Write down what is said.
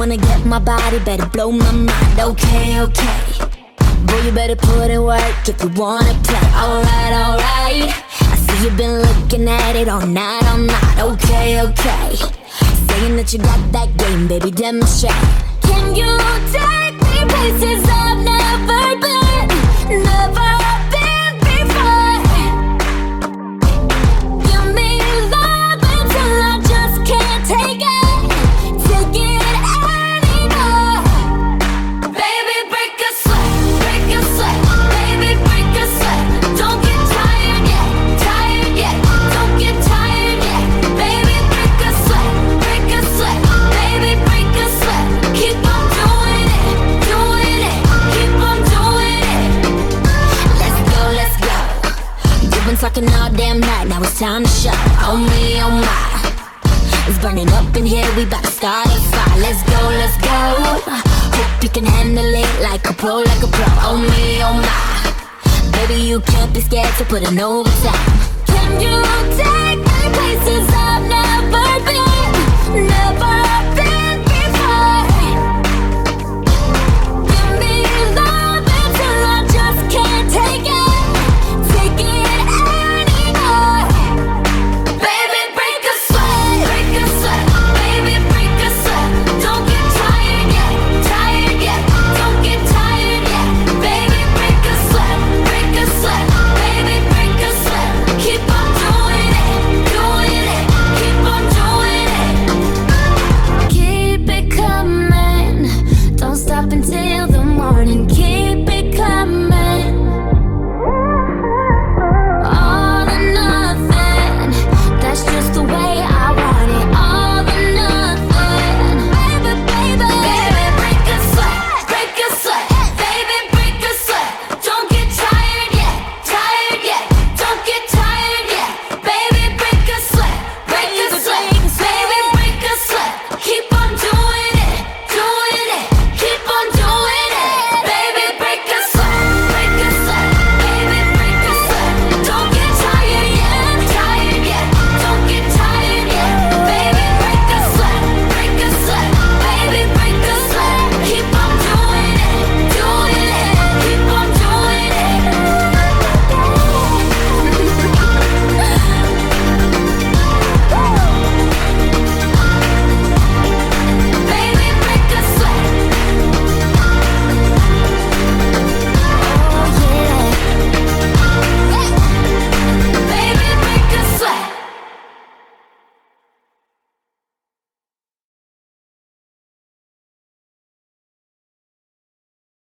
body, better blow my mind. Okay, okay. Boy, you better put in work if you wanna play. Alright, alright. I see you've been looking at it all night, all night. Okay, okay. Saying that you got that game, baby, demonstrate. Can you take talking all damn night, now it's time to shut. Oh me, oh my. It's burning up in here, we bout to start a fire. Let's go, let's go. Hope you can handle it like a pro, like a pro. Oh me, oh my. Baby, you can't be scared to put in overtime. Can you take me places